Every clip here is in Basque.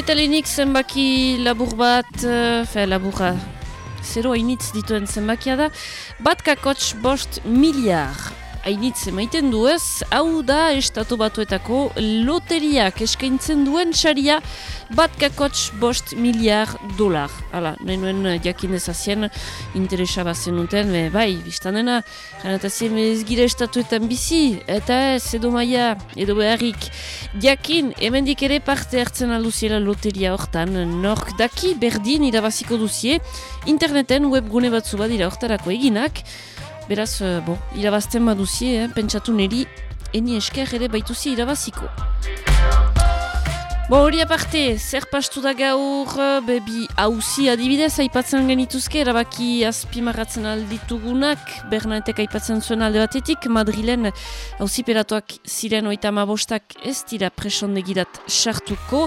Eta lehenik zenbaki labur bat, uh, fe, laburra, zero hainitz dituen zenbakia da, bat kakotx bost miliar hainitz emaiten du ez, hau da estatu batuetako loteriak. Eskaintzen duen saria bat kakotx bost miliar dolar. Hala, nahi nuen eh, jakin ezazien interesa bazen duten, e, bai, biztanena, janatazien ez gira estatuetan bizi, eta ez, edo maia, edo beharrik, jakin, hemendik ere parte hartzen alduziela loteria hortan, nork daki berdin irabaziko duzie, interneten webgune batzu badira hortarako eginak, Beraz, uh, bo, irabazten baduzie, eh? pentsatu niri, eni esker ere baituzi irabaziko. Bo, hori aparte, zer pastu da gaur, bebi hauzi adibidez, aipatzen genituzke, erabaki azpimarratzen alditugunak, Bernaetek aipatzen zuen alde batetik, Madrilen hauzi peratuak ziren oita mabostak ez dira presondegirat sartuko,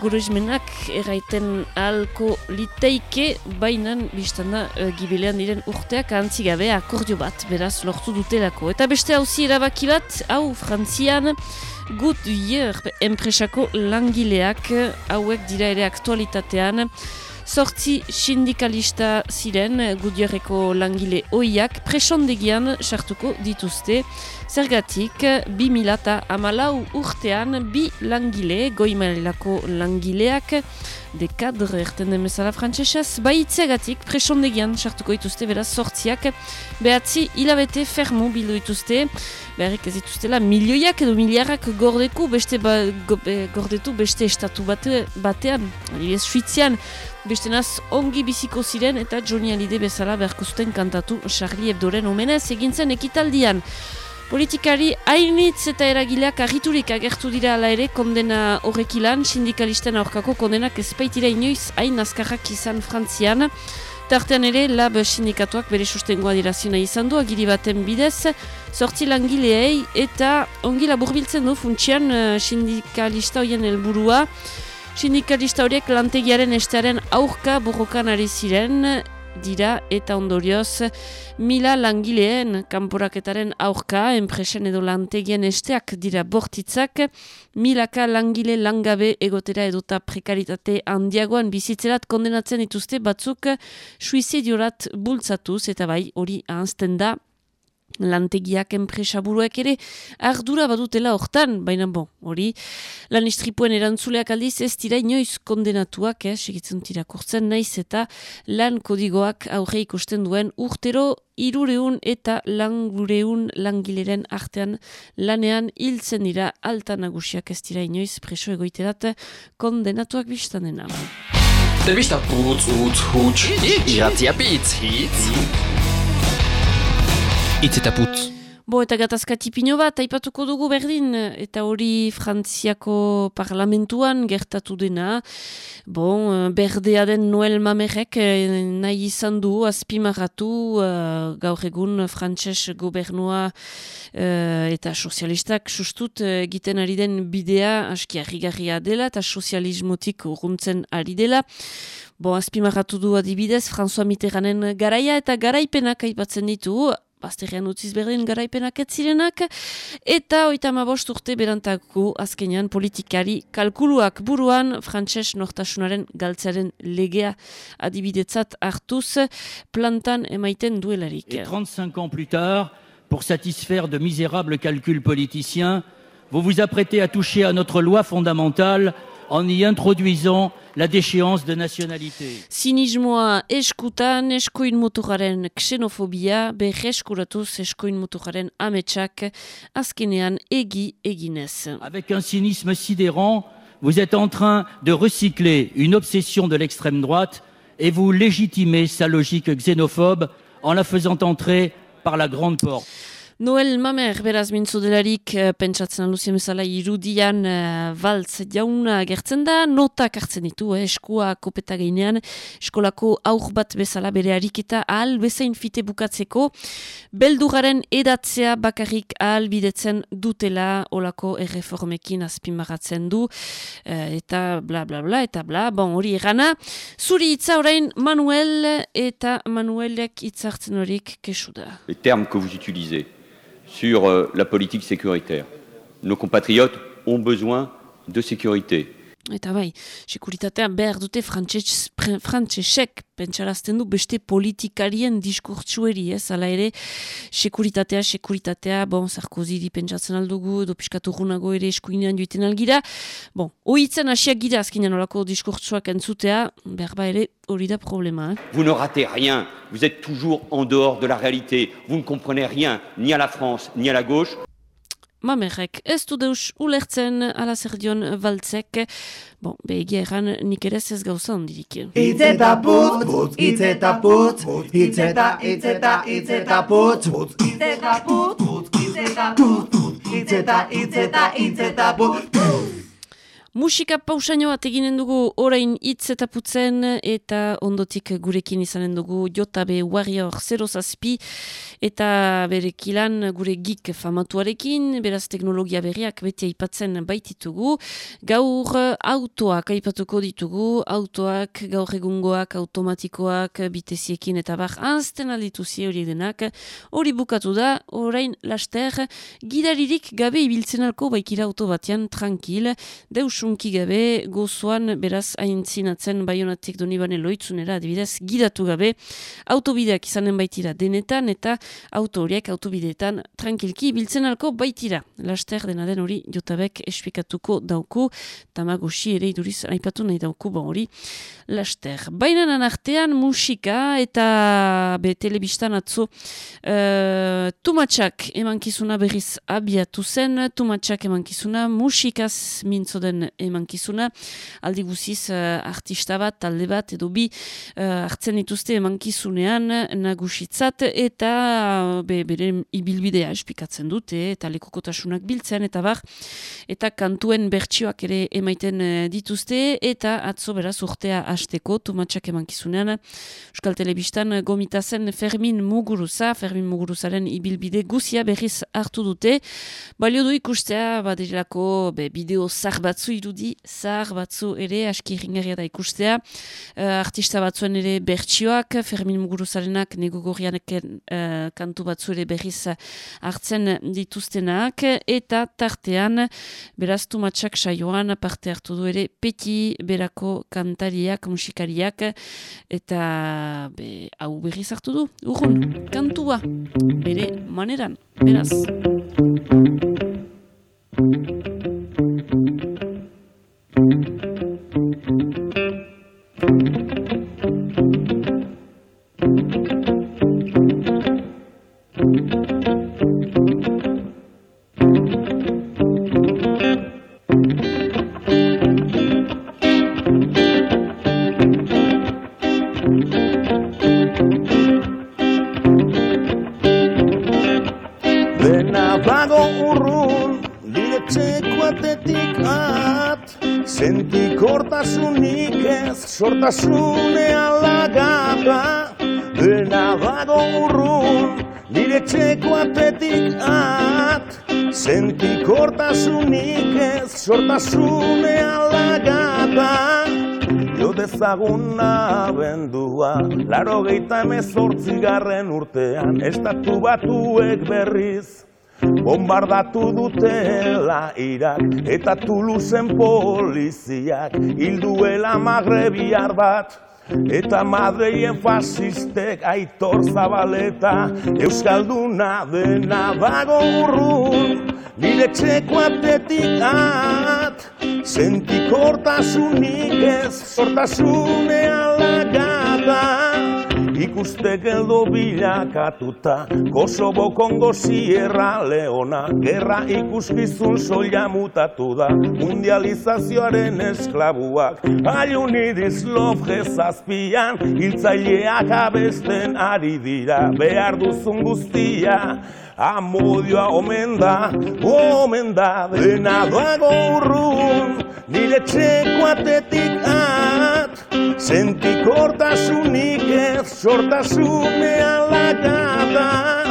Guruzmenak erraiten alko liteike, bainan biztan da gibilean diren urteak antzigabe akordio bat, beraz lortu dutelako. Eta beste hauzi erabaki bat, hau frantzian, gut year enpresako langileak, hauek dira ere aktualitatean, Sortzi sindikalista ziren gudiareko langile oiak presondegian sartuko dituzte. Zergatik, bi milata amalau urtean bi langile, goimailako langileak, dekadre erten den bezala frantzesez, baitzegatik presondegian sartuko dituzte, beraz sortziak, behatzi hilabete fermo bildu dituzte, beharrik ez dituztela milioiak edo miliarrak gordeku, beste ba, go, gordetu beste estatu bate, batean, adibidez, suitzean, beste naz ongi biziko ziren eta Johnny Halide bezala beharko zuten kantatu Charlie Hebdoren omenez egintzen ekitaldian. Politikari hainitz eta eragileak argiturik agertu dira ala ere kondena horrekilan, sindikalisten aurkako kondenak ezpaitira inoiz hain azkarrak izan frantzian. Tartean ere, lab sindikatuak bere sustengoa dirazioa izan du, agiri baten bidez, sortzi langileei eta ongi laburbiltzen du funtsian uh, sindikalista hoien helburua. Sindikalista horiek lantegiaren estearen aurka burrokan ari ziren, dira eta ondorioz mila langileen kanporaketaren aurka, enpresen edo lantegien esteak dira bortitzak, milaka langile langabe egotera edota prekaritate handiagoan bizitzerat kondenatzen dituzte batzuk suizidiorat bultzatuz eta bai hori ahazten da lantegiak enpresaburuak ere ardura badutela hortan, baina bon, hori lan istripuen erantzuleak aldiz ez dira inoiz kondenatuak, eh, segitzen tirakurtzen naiz eta lan kodigoak aurre ikusten duen urtero irureun eta langureun langileren artean lanean hiltzen dira alta nagusiak ez dira inoiz preso egoiterat kondenatuak biztan dena. Debista putz, utz, hutz, iratzia pitz, hitz. Itz eta putz. Bo, eta gatazka tipino bat, aipatuko dugu berdin, eta hori frantziako parlamentuan gertatu dena. Bon, berdea den Noel Mamerek eh, nahi izan du, azpimarratu, uh, gaur egun frantses gobernua uh, eta sozialistak sustut egiten ari den bidea aski harrigarria dela eta sozialismotik urruntzen ari dela. Bo, azpimarratu du adibidez, François Mitterranden garaia eta garaipenak aipatzen ditu, bazterrean utziz berdin garaipenak etzirenak, eta oita bost urte berantako azkenean politikari kalkuluak buruan frantses nortasunaren galtzaren legea adibidetzat hartuz plantan emaiten duelarik. Et 35 ans plus tard, pour satisfaire de misérables calculs politiciens, vous vous apprêtez à toucher à notre loi fondamentale en y introduisant la déchéance de nationalité. Sinismoa eskutan eskoin muturaren xenofobia berreskuratuz eskoin muturaren ametsak azkenean egi eginez. Avec un cynisme sidérant, vous êtes en train de recycler une obsession de l'extrême droite et vous légitimez sa logique xénophobe en la faisant entrer par la grande porte. Noel Mamer, beraz mintzu delarik, uh, pentsatzen aluzien bezala irudian baltz jauna gertzen da, notak hartzen ditu, eh, eskua kopeta gainean, eskolako aur bat bezala bere ariketa ahal bezain fite bukatzeko, belduraren edatzea bakarrik ahal bidetzen dutela olako erreformekin azpimarratzen du, uh, eta bla bla bla, eta bla, bon hori erana, zuri hitza orain Manuel eta Manuelek hitzartzen horik kesu da. Les termes que vous utilisez, sur euh, la politique sécuritaire. Nos compatriotes ont besoin de sécurité. Eta bai, sekuritatea behar dute frantzesek pentsarazten du beste politikarien diskurtsueri, ez? Ala ere, sekuritatea, sekuritatea, bon, Sarkozy pentsatzen aldugu, edo piskatu runago ere eskuinean duiten algira. Bon, oitzen hasiak gira azkinean olako diskurtsuak entzutea, behar ba ere hori da problema. Eh? Vous ne ratez rien, vous êtes toujours en dehors de la réalité, vous ne comprenez rien, ni à la France, ni à la gauche. Mamerrek, ez du deus ulertzen ala zer dion baltzek, bon, behigia erran nik ere ez gauza ondirik. Itzeta putz, putz, itzeta putz, itzeta, itzeta, itzeta putz, itzeta putz, itzeta putz, itzeta, itzeta, itzeta putz, Musika pausaino bat eginen dugu orain hitz eta putzen eta ondotik gurekin izanen dugu JB Warrior 0 zazpi eta berekilan gure gik famatuarekin, beraz teknologia berriak beti aipatzen baititugu. Gaur autoak aipatuko ditugu, autoak gaur egungoak, automatikoak, biteziekin eta bar anzten alditu hori denak. Hori bukatu da, orain laster, gidaririk gabe ibiltzen alko baikira auto batean tranquil, deus sunki gabe, gozoan beraz aintzinatzen baionatik donibane loitzunera, adibidez, gidatu gabe, autobideak izanen baitira denetan, eta auto horiek autobideetan tranquilki biltzen alko baitira. Laster dena den hori jotabek espikatuko dauku, tamagoshi ere iduriz aipatu nahi dauku ba hori laster. Baina artean musika eta be telebistan atzo uh, tumatxak emankizuna berriz abiatu zen, tumatxak emankizuna musikaz mintzo den emankizuna, aldi guziz uh, artista bat, talde bat, edo bi uh, hartzen dituzte emankizunean nagusitzat, eta be, bere ibilbidea espikatzen dute, eta lekokotasunak biltzen, eta bar, eta kantuen bertsioak ere emaiten dituzte, eta atzo beraz urtea hasteko, tumatxak emankizunean, Euskal Telebistan gomitazen Fermin Muguruza, Fermin Muguruzaren ibilbide guzia berriz hartu dute, balio du ikustea, badirako, be, bideo zar batzu irudi, zar batzu ere, aski ringarria da ikustea, uh, artista batzuen ere bertsioak, Fermin Muguruzarenak negogorrianeken uh, kantu batzu ere berriz hartzen dituztenak, eta tartean, beraz tumatxak saioan, parte hartu du ere, peti berako kantariak, musikariak, eta be, hau berriz hartu du, urrun, kantua, bere maneran, beraz. Sortasune alagata Dena dago urrun nire txeko atetik at Sentikortasunik ez sortasune alagata. Jo dezaguna bendua Laro geita garren urtean Estatu batuek berriz Bombardatu dutela Irak eta Tuluzen poliziak Hilduela magrebiar bat eta madreien fasistek aitor zabaleta Euskalduna dena dago urrun nire txeko atetik at. Sentikortasunik ez sortasune alagata ikuste geldo bilakatuta Kosovo, Kongo, Sierra, Leona Gerra ikuskizun soia mutatu da Mundializazioaren esklabuak. Aiunidiz lof jezazpian Hiltzaileak abesten ari dira Behar duzun guztia Amodioa omen da, omen da Dena doago urrun, nire txeko atetik at Sentikortasunik ez sortasune alagada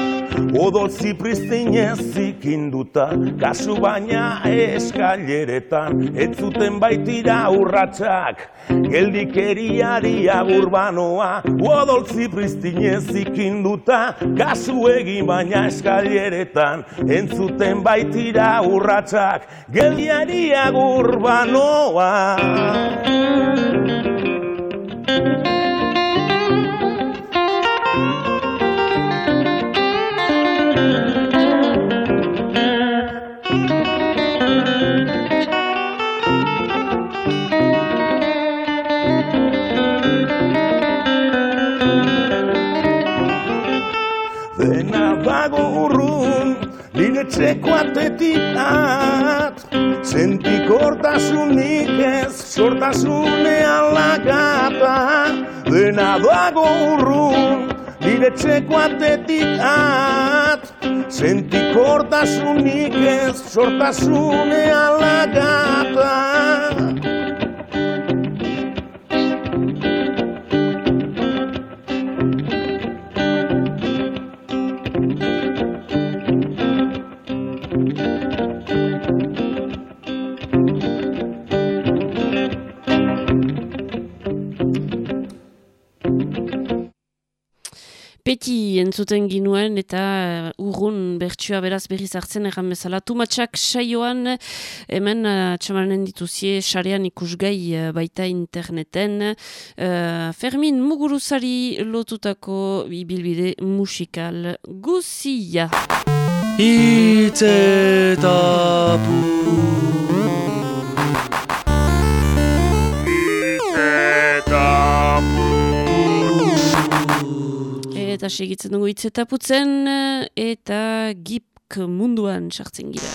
Odoltzi pristinez zikinduta, kasu baina eskaileretan, ez zuten baitira urratsak, geldikeriari agurbanoa. Odoltzi pristinez zikinduta, kasu egin baina eskaileretan, entzuten baitira urratsak, geldiari agurbanoa. Nire txeko atetik at Sentikortasunik ez, sortasunean lagata Dena dago urrun, nire txeko atetik at Sentikortasunik ez, sortasunean lagata Peti entzuten ginuen eta uh, urrun bertsua beraz berriz hartzen erran bezala. Tumatxak saioan hemen uh, txamanen dituzie sarean ikusgai uh, baita interneten. Uh, Fermin Muguruzari lotutako ibilbide musikal guzia. Eta segitzen dugu hitz eta eta gipk munduan sartzen gira.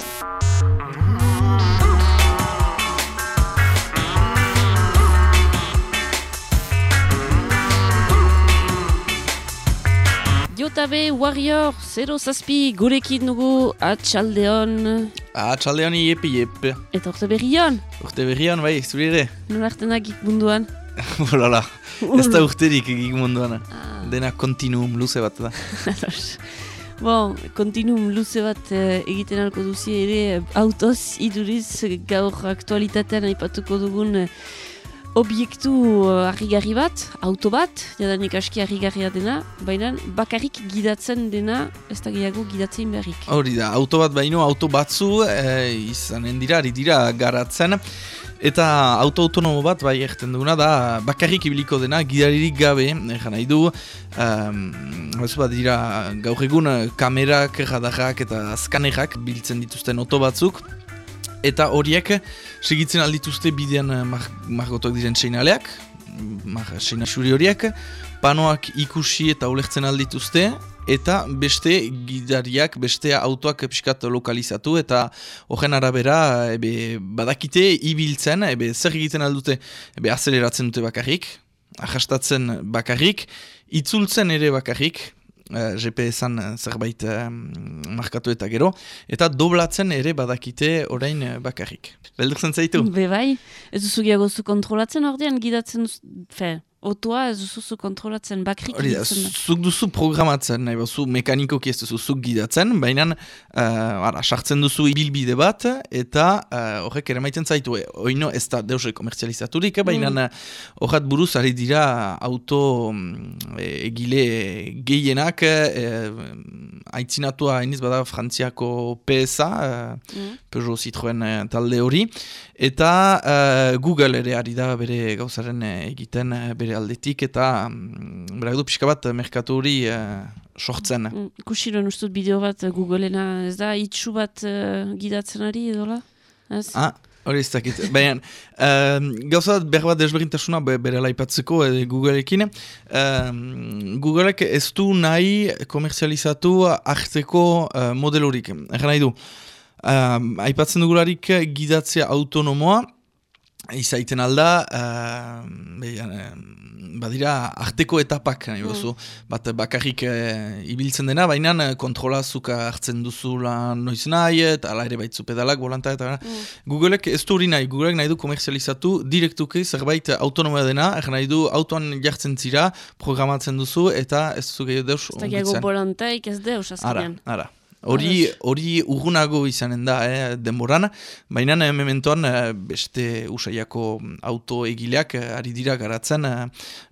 Jotabe Warrior 0 zazpi gurekin dugu atxaldeon Atxaldean iepi iepi. eta orte berrion. Urte berrian, bai, zuri ere. Nola artena gip munduan. Bolala, ez da urterik egik munduan. Dena kontinuum luze bat da. Bon, kontinuum luze bat eh, egiten alko duzi ere eh, autoz iduriz gaur aktualitatean aipatuko dugun eh, obiektu uh, harrigarri bat, auto bat, jadanik aski harrigarria dena, baina bakarrik gidatzen dena, ez da gehiago gidatzen beharrik. Hori da, auto bat baino, auto batzu e, izanen dira, dira garatzen. Eta auto autonomo bat, bai egiten duguna da, bakarrik ibiliko dena, gidaririk gabe, egan nahi du, um, bat dira gaur egun eh, kamerak, radarrak eta skanerrak biltzen dituzten auto batzuk, eta horiek segitzen aldituzte bidean eh, mar, margotuak diren seinaleak, mar, seina xuri horiek, panoak ikusi eta ulertzen aldituzte, eta beste gidariak, beste autoak pixkat lokalizatu, eta horren arabera ebe, badakite ibiltzen, ebe, zer egiten aldute, ebe, azeleratzen dute bakarrik, ahastatzen bakarrik, itzultzen ere bakarrik, uh, GPS-an eh, zerbait uh, markatu eta gero, eta doblatzen ere badakite orain uh, bakarrik. Beldurtzen zaitu? Be bai, ez duzu gehiago zu kontrolatzen ordean gidatzen, fe, otoa ez duzu zu kontrolatzen bakrik Hori da, zuk duzu programatzen, nahi bazu mekanikoki ez duzu zuk gidatzen, baina uh, ara, sartzen duzu ibilbide bat, eta uh, horrek ere maiten zaitu, e, oino ez da deus komertzializaturik, baina Mm. uh, horrat buruz ari dira auto mm, e, egile gehienak, e, aitzinatua hainiz bada Frantziako PSA, Mm. Peugeot Citroen eh, talde hori, eta eh, Google ere ari da bere gauzaren eh, egiten eh, bere aldetik, eta mm, berak du pixka bat eh, merkatu hori eh, sortzen. Mm, Ikusi duen ustut bideo bat eh, Googlena, ez da, itxu bat eh, gidatzen ari edola? Ez? Ah, hori ez dakit. Baina, um, gauza bat behar desberintasuna be, bere laipatzeko eh, Googleekin. Um, Googleek ez du nahi komerzializatu hartzeko uh, modelorik. Egan nahi du, um, aipatzen dugularik gidatzea autonomoa, izaiten alda, uh, badira arteko etapak, nahi bozu. Bat bakarrik eh, ibiltzen dena, baina kontrola zuka hartzen duzula noiz nahi, eta ala ere baitzu pedalak, bolanta, eta Mm. Googleek ez du hori nahi, Googleek nahi du komerzializatu, direktuki zerbait autonomia dena, er nahi du autoan jartzen zira, programatzen duzu, eta ez zu gehiago deus Ez da gehiago bolantaik ez deus Ara, azkenean. ara. Hori, hori urgunago izanen da, eh, denboran, baina eh, mementoan eh, beste usaiako auto egileak eh, ari dira garatzen, eh,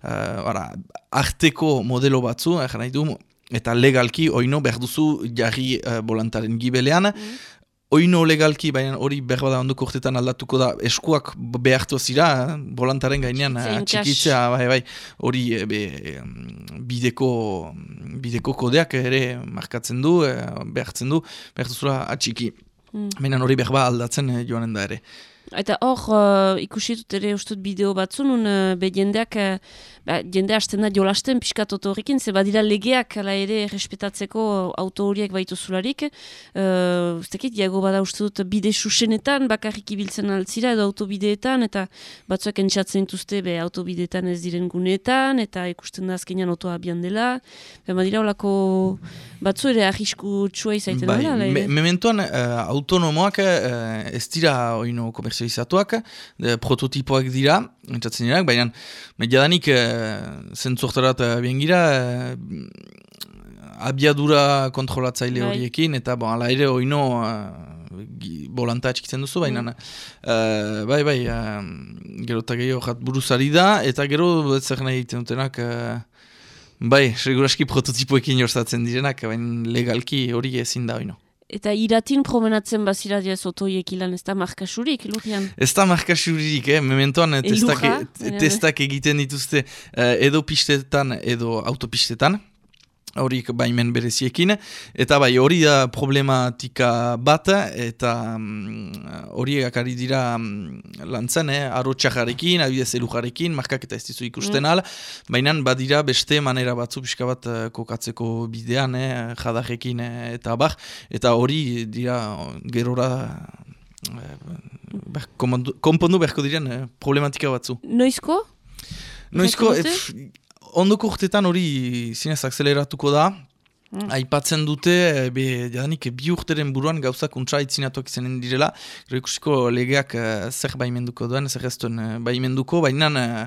ara, arteko modelo batzu, eh, nahi du, eta legalki, oino, behar duzu jarri eh, bolantaren gibelean, Oino legalki, baina hori behar bada ondoko urtetan aldatuko da, eskuak behartu zira, bolantaren gainean txikitzea, bai, bai, hori be, bideko, bideko kodeak ere markatzen du, eh, behartzen du, behar duzula atxiki. Mm. Baina hori behar ba aldatzen eh, joanen da ere. Eta hor, uh, ikusi dut ere ustut bideo batzu, nun uh, be jendeak, uh, ba, jende hasten da jolasten pixkat horrekin, ze badira legeak ala ere respetatzeko auto horiek baitu zularik. Uh, Uztekit, diago bada uste dut bide susenetan, bakarrik ibiltzen altzira edo autobideetan, eta batzuak entxatzen dituzte be autobideetan ez diren guneetan, eta ikusten da azkenean autoa abian dela. Be, badira olako batzu ere arrisku txua izaiten Bai, dela, me, ere. mementoan eh, autonomoak eh, ez dira oino komerzializatuak, de, prototipoak dira, entzatzen dira, baina mediadanik uh, zentzortarat uh, biengira, abiadura kontrolatzaile Bai. horiekin, eta bon, ala ere oino uh, bolanta atxikitzen duzu, baina eh, bai, bai, uh, gero eta gehiago jat buruzari da, eta gero zer nahi egiten dutenak, eh, bai, seguraski prototipoekin jorzatzen direnak, baina legalki hori ezin da oino. Eta iratin promenatzen bazira diaz otoiek ilan ez da markasurik, lurian. Ez da markasuririk, eh? mementoan eh, testak, testak egiten dituzte eh, edo pistetan edo autopistetan, horik baimen bereziekin, eta bai hori da problematika bat, eta mm, horiek ari dira mm, lantzen, eh? aro txajarekin, abidez elujarekin, markak eta ez dizu ikusten al, baina badira beste manera batzu pixka bat eh, kokatzeko bidean, eh? jadarekin eh, eta bar, eta hori dira gerora eh, konpondu beharko diren eh, problematika batzu. Noizko? Noizko, ondoko urtetan hori zinez akzeleratuko da, Mm. Aipatzen dute, eh, be, jadanik bi urteren buruan gauzak untsa itzinatuak izanen direla, gero ikusiko legeak eh, zer baimenduko duen, zer ez duen eh, baimenduko, baina uh,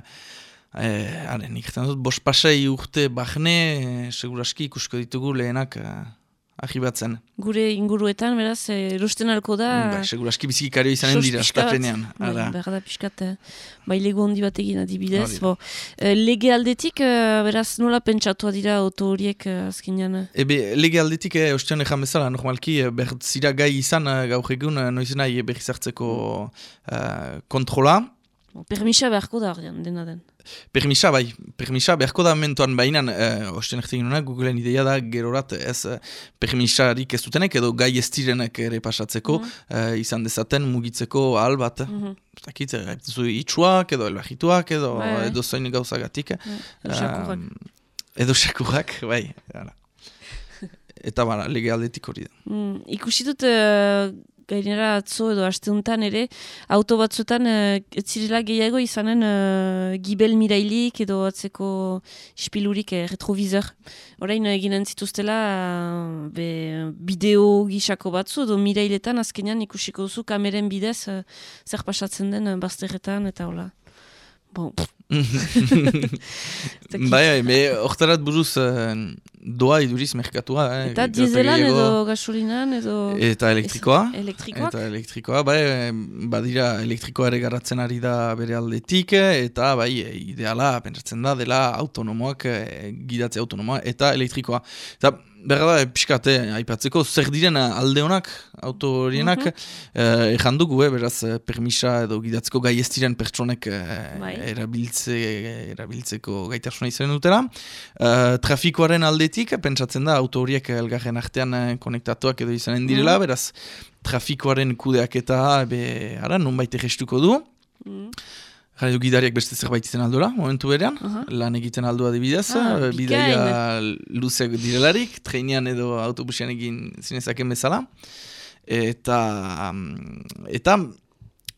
eh, haren, ikusten dut, bost pasai urte bahne, seguraski ikusiko ditugu lehenak uh, ahibatzen. Gure inguruetan, beraz, eh, erosten alko da... Ba, seguraski bizikario izanen sos dira, pixka bat. estapenean. Bai, pixkat, eh, bai lego handi bat egin adibidez. Bo, eh, lege aldetik, beraz, nola pentsatua dira auto horiek azkenean? Ebe, lege aldetik, eh, ostean ejan bezala, normalki, eh, behar zira gai izan gaur egun, eh, noiz nahi berriz hartzeko eh, kontrola. Permisa beharko da dena den. Permisa, bai, permisa beharko da mentuan bainan, uh, osten ertekin hona, Googleen ideia da gerorat ez uh, permisarik ez dutenek edo gai ez direnek ere pasatzeko, eh, izan dezaten mugitzeko ahal bat. Ez dakit, eh, zu itxuak edo elbajituak edo, Bai, bai. edo zoin gauzagatik. Edo sakurrak. Um, bai. Hala. Eta bara, lege aldetik hori da. Mm, ikusi dut uh, gainera atzo edo asteuntan ere auto batzutan uh, ez zirela gehiago izanen uh, gibel mirailik edo atzeko ispilurik uh, retrovisor. Orain uh, eginen zituztela be, bideo gisako batzu edo mirailetan azkenean ikusiko duzu kameren bidez uh, zer pasatzen den uh, bazterretan eta hola. Bon, bai, bai, me hortarat buruz eh, doa iduriz merkatua. Eh, eta gehiago. edo gasolinan edo... Eta elektrikoa. Elektrikoak? Eta elektrikoa, bai, eh, badira elektrikoa ere garatzen ari da bere aldetik, eh, eta bai, ideala, pentsatzen da, dela autonomoak, gidatze autonomoa, eta elektrikoa. Eta berra da, pixkate, aipatzeko, zer diren alde honak, auto horienak, eh, ejan dugu, eh, beraz, eh, permisa edo gidatzeko gai ez diren pertsonek eh, Bai. erabiltze, erabiltzeko gaitasuna izan dutela. Eh, trafikoaren aldetik, pentsatzen da, auto horiek elgarren artean eh, konektatuak edo izanen direla, beraz, trafikoaren kudeaketa, be, ara, nunbait egestuko du. Mm. Jare du gidariak beste zerbait izan aldora, momentu berean, Aha. lan egiten aldu adibidez, Ah, eh, bidaia luzeak direlarik, treinean edo autobusian egin zinezaken bezala. Eta, mm, eta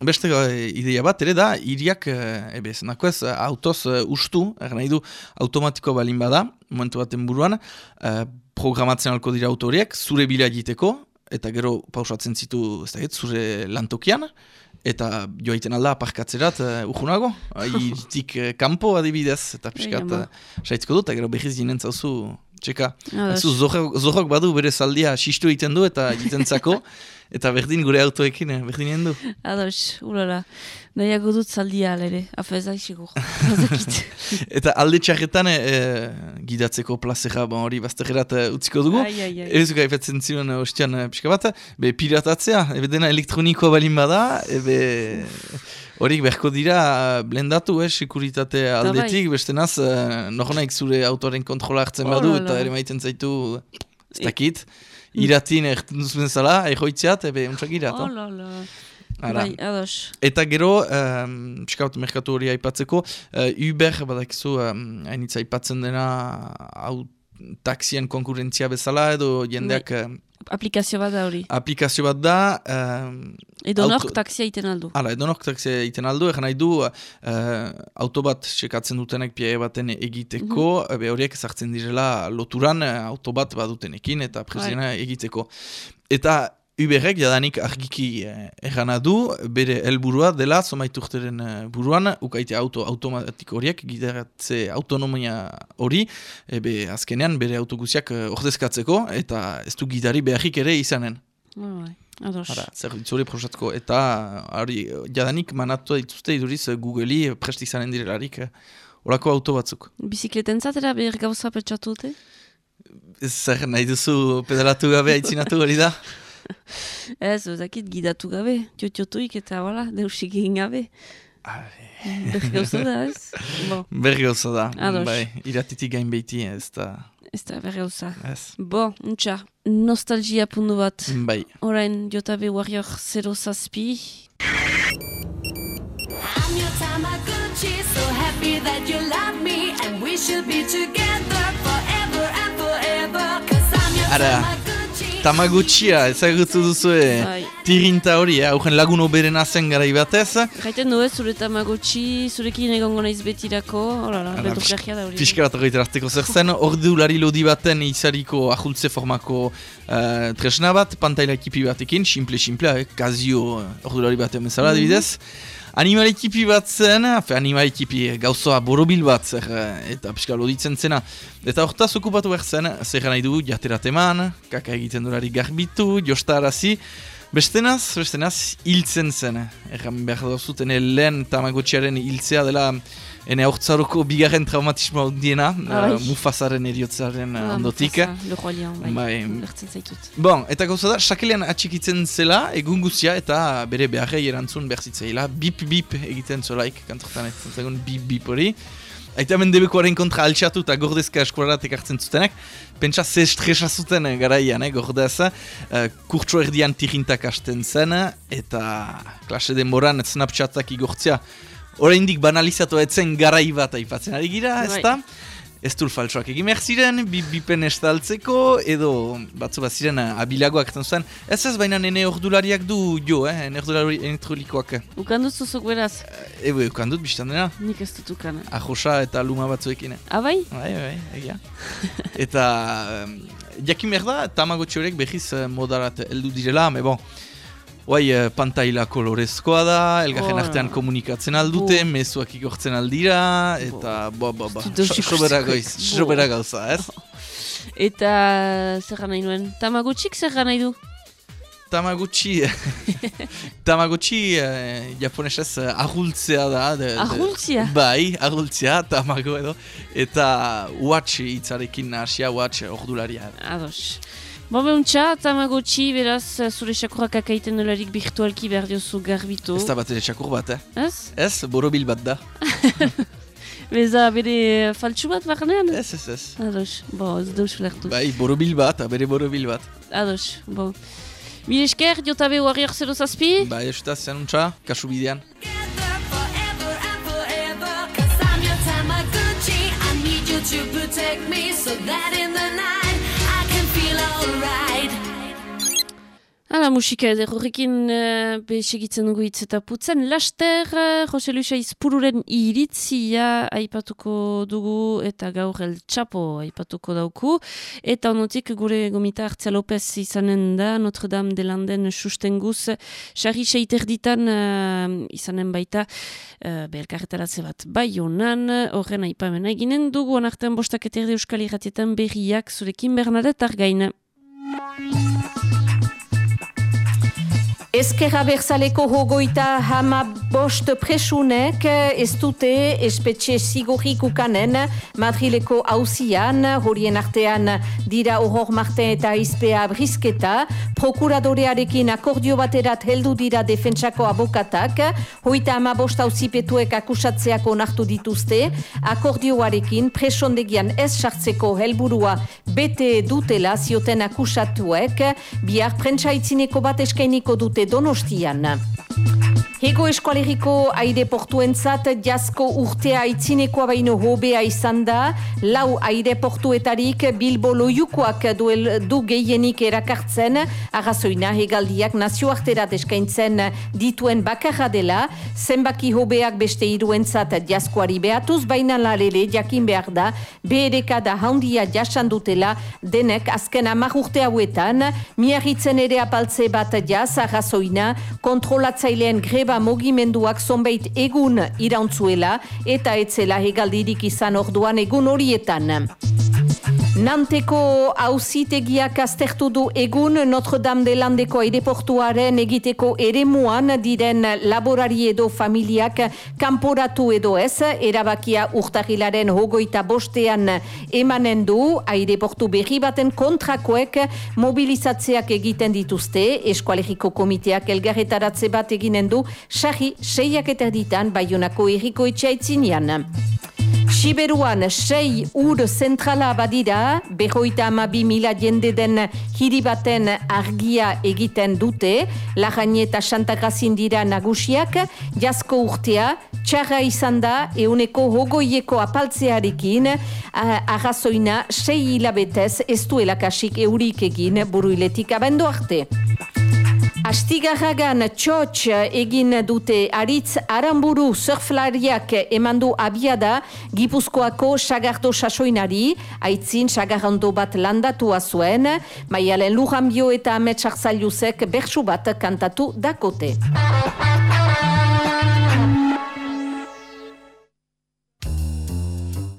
beste eh, ideia bat ere da, iriak, eh, ebe, zenako ez, autoz ustu, er nahi du, automatiko balin bada, momentu baten buruan, programatzen alko dira autoriek, zure bila egiteko, eta gero pausatzen zitu, ez da zure lantokian, eta joaiten alda aparkatzerat uh, urgunago, iritik eh, kanpo adibidez, eta piskat, uh, saitzko dut, eta gero behiz jinen zauzu, txeka. Zu zorrok, zorrok badu bere zaldia sistu egiten du eta egiten zako, eta berdin gure autoekin, eh, berdin egin du. Ados, ulala. Nahiago dut zaldia alere, afeza isigur. Azakit. Eta alde txarretan eh, gidatzeko plazera, bon, hori bazterrerat utziko dugu. Ai, ai, ai. Ez dugu haipatzen ziren eh, ostian pixka bat, be piratatzea, ebe dena elektronikoa balin bada, ebe horik berko dira blendatu, eh, sekuritate aldetik, beste naz, eh, nohonaik zure autoren kontrola hartzen badu, eta ere maiten zaitu, ez dakit, iratin erten duzuen zala, egoitzeat, ebe untsak irat. Oh. Ara. Bai, ados. Eta gero, um, pixka bat merkatu hori aipatzeko, uh, Uber, badakizu, um, hainitza aipatzen dena, hau taxien konkurentzia bezala, edo jendeak Bai. Aplikazio bat da hori. aplikazio bat da, um, Edo Auto- nork taksia iten aldu. Hala, edo nork taxia egiten aldu, egan nahi du, uh, auto bat sekatzen dutenek pie baten egiteko, Mhm. be horiek ezartzen direla loturan uh, auto bat badutenekin eta Bai. egiteko. Eta Uberrek jadanik argiki eh, errana du, bere helburua dela, somaiturteren eh, buruan, ukaite auto automatik horiek, gidaratze autonomia hori, ebe azkenean bere autoguziak eh, ordezkatzeko, eta ez du gidari beharrik ere izanen. Bai. Ados. Hara, zerbitzu hori prosatzko. Eta hori, jadanik manatu dituzte iduriz eh, Google'i prest izanen direlarik eh, horako auto batzuk. Bizikleten zatera behar gauza petxatu dute? Zer nahi duzu pedalatu gabe aitzinatu hori da? Ez, ezakit gidatu gabe, tio-tiotuik eta wala, deusik egin gabe. Berri gauza da, ez? Bo, Berri gauza da. Ados. Bai, iratitik gain behiti ez da. ez da berri gauza. Ez. Bo, ntxa, nostalgia pundu bat. Bai. Orain, Jotabe Warrior 0 zazpi. I'm your Tamagotchi, so happy that you love me, and we should be together forever and forever. Cause I'm your Ara, Tamagotchi. Tamagotxia, ezagutu duzue Bai. tirinta hori, eh? haugen lagun oberen zen garai batez. Jaiten du ez, zure Tamagotchi, zurekin egongo naiz betirako, horala, Ara, beturkagia da hori. Pixka bat horretar arteko zer zen, ordulari lodi baten izariko ahultze formako uh, tresna bat, pantaila ekipi batekin, simple-simple, eh, kazio uh, ordulari baten bezala, adibidez. Animal ekipi bat zen, fe, animal ekipi eh, gauzoa borobil bat, zer, eh, eta pixka loditzen zena. Eta hortaz okupatu behar zen, zer nahi du, jaterat eman, kaka egiten durari garbitu, jostarazi, Bestenaz, bestenaz, hiltzen zen. Erran behar dauzuten lehen tamagotxiaren hiltzea dela ene hortzaroko bigarren traumatismoa hundiena, Ai. uh, Mufasaren eriotzaren uh, Ah, ondotik. Bai. Bai. Bon, eta gauza da, sakelean atxikitzen zela, egun guzia eta bere beharrei erantzun behar zitzaila, bip-bip egiten zolaik, kantortan ez zagun bip-bip hori. Aita mendebekoaren kontra altxatu eta gordezka eskuarat ekartzen zutenak, pentsa ze estresa zuten eh, garaian, eh, gordez, uh, kurtso erdian tirintak hasten zen, eta klase denboran snapchatak igortzea, oraindik banalizatu etzen garai bat aipatzen ari gira, Bai. da? Ez dur faltsoak egin behar ziren, bip bipen estaltzeko, edo batzu bat ziren eh, abilagoak hartzen zuen. Ez ez baina nene ordulariak du jo, eh, nene ordulari elektrolikoak. Ukan dut zuzuk beraz, Ebo, eukan dut biztan dena, nik ez dut ukan. ahosa eta luma batzuekin. eh. Abai? Bai, bai, egia. eta jakin behar da, tamagotxi horiek behiz eh, modarat heldu direla, me bon, Guai, eh, pantaila kolorezkoa da, elgarren Oh. artean komunikatzen aldute, Bo. mezuak igortzen aldira, eta bo, bo, bo, sobera goiz, sobera gauza, ez? Eta zer nahi nuen? Tamagotxik zer nahi du? Tamagotchi, Tamagotchi eh, japonesez eh, ahultzea da. De, Ahultzea? Bai, ahultzea, tamago edo. Eta watch hitzarekin nahasia, watch ordularia. Ados. Bo behuntza, Tamagotchi, beraz, zure sakurak akaiten dolarik virtualki behar diozu garbitu. Ez da bat ere txakur bat, eh? Ez? Ez, borobil bat da. Beza bere faltsu bat barnean? Ez, ez, ez. Ados, bo, ez deus lertu. Bai, borobil bat, bere borobil bat. Ados, bo. Mil esker, jotabe warrior zero zazpi? Bai, ez da, zenuntza, kasu bidean. Protect me so that in the night Hala, musika horrekin uh, be segitzen dugu hitz eta putzen. Laster, uh, Jose Luisa Izpururen iritzia aipatuko dugu eta gaur el Chapo aipatuko dauku. Eta onotik gure gomita Artzia López izanen da Notre Dame de Landen sustenguz. Sarri seiterditan uh, izanen baita uh, belkarretaratze bat bai honan. Horren aipamena eginen dugu onartan bostak eterde euskal irratietan berriak zurekin Bernadette Argain. Ezkerra berzaleko hogoita hama bost presunek ez dute espetxe zigorrik ukanen Madrileko hauzian, horien artean dira horror marten eta izpea brisketa, prokuradorearekin akordio baterat heldu dira defentsako abokatak, hoita hama bost hauzipetuek akusatzeak onartu dituzte, akordioarekin presondegian ez sartzeko helburua bete dutela zioten akusatuek, bihar prentsaitzineko bat eskainiko dute donostian. Hego eskualeriko aireportuentzat jazko urtea itzinekoa baino hobea izan da, lau aireportuetarik Bilbo loiukoak duel du gehienik erakartzen, arrazoina hegaldiak nazioarterat eskaintzen dituen bakarra dela, zenbaki hobeak beste iruentzat jazkoari behatuz, baina lalele jakin behar da, behereka da handia jasan dutela, denek azken amar urte hauetan, miarritzen ere apaltze bat jaz, arrazoina, kontrolatzailean greba mogimenduak zonbait egun irautzuela eta etzela hegaldirik izan orduan egun horietan. Nanteko hauzitegiak aztertu du egun Notre Dame de Landeko aireportuaren egiteko eremuan diren laborari edo familiak kanporatu edo ez, erabakia urtahilaren hogoita bostean emanen du aireportu berri baten kontrakoek mobilizatzeak egiten dituzte, eskualeriko komiteak elgarretaratze bat eginen du, sarri seiak eterditan baionako erriko etxaitzinean. Siberuan sei ur zentrala badira, behoita amabi mila jende den hiri baten argia egiten dute, Lajani eta Santagrazin dira nagusiak, jasko urtea, txarra izan da, euneko hogoieko apaltzearekin, arrazoina sei hilabetez ez duela kasik eurik egin buruiletik abendu arte. Astigarragan txotx egin dute aritz aramburu surflariak emandu abiada Gipuzkoako sagardo sasoinari, aitzin sagarrondo bat landatua zuen, maialen lujambio eta ametsarzaliuzek bersu bat kantatu dakote.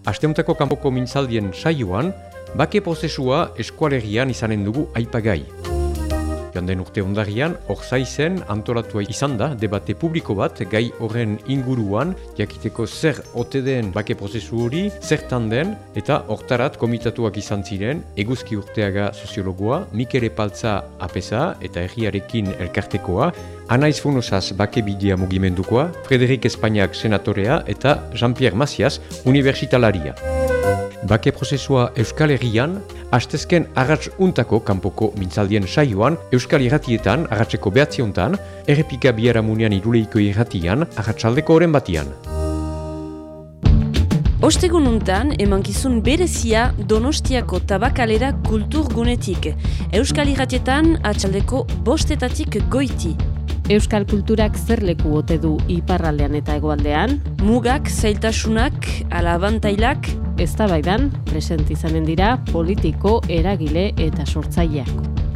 Asteuntako kanpoko mintzaldien saioan, bake prozesua eskualerian izanen dugu aipagai. Joan den urte ondarian, hor zaizen antolatua izan da debate publiko bat gai horren inguruan, jakiteko zer ote den bake prozesu hori, zertan den, eta hortarat komitatuak izan ziren, eguzki urteaga soziologoa, Mikele Paltza apesa eta herriarekin elkartekoa, Anaiz Funosaz bake bidea mugimendukoa, Frederik Espainiak senatorea eta Jean-Pierre Macias universitalaria. Bake prozesua Euskal Herrian, hastezken arratz untako kanpoko mintzaldien saioan, Euskal Irratietan, arratzeko behatziontan, errepika biharamunian iruleiko irratian, arratsaldeko oren batian. Ostegun untan, emankizun berezia Donostiako tabakalera kulturgunetik. Euskal Irratietan atxaldeko bostetatik goiti. Euskal kulturak zer leku ote du iparraldean eta hegoaldean? Mugak, zailtasunak, alabantailak, Eztabaidan present izanen dira politiko, eragile eta sortzaileak.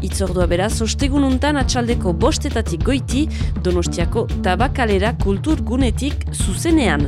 Itzordua beraz, ostegun untan atxaldeko bostetatik goiti Donostiako tabakalera kulturgunetik zuzenean.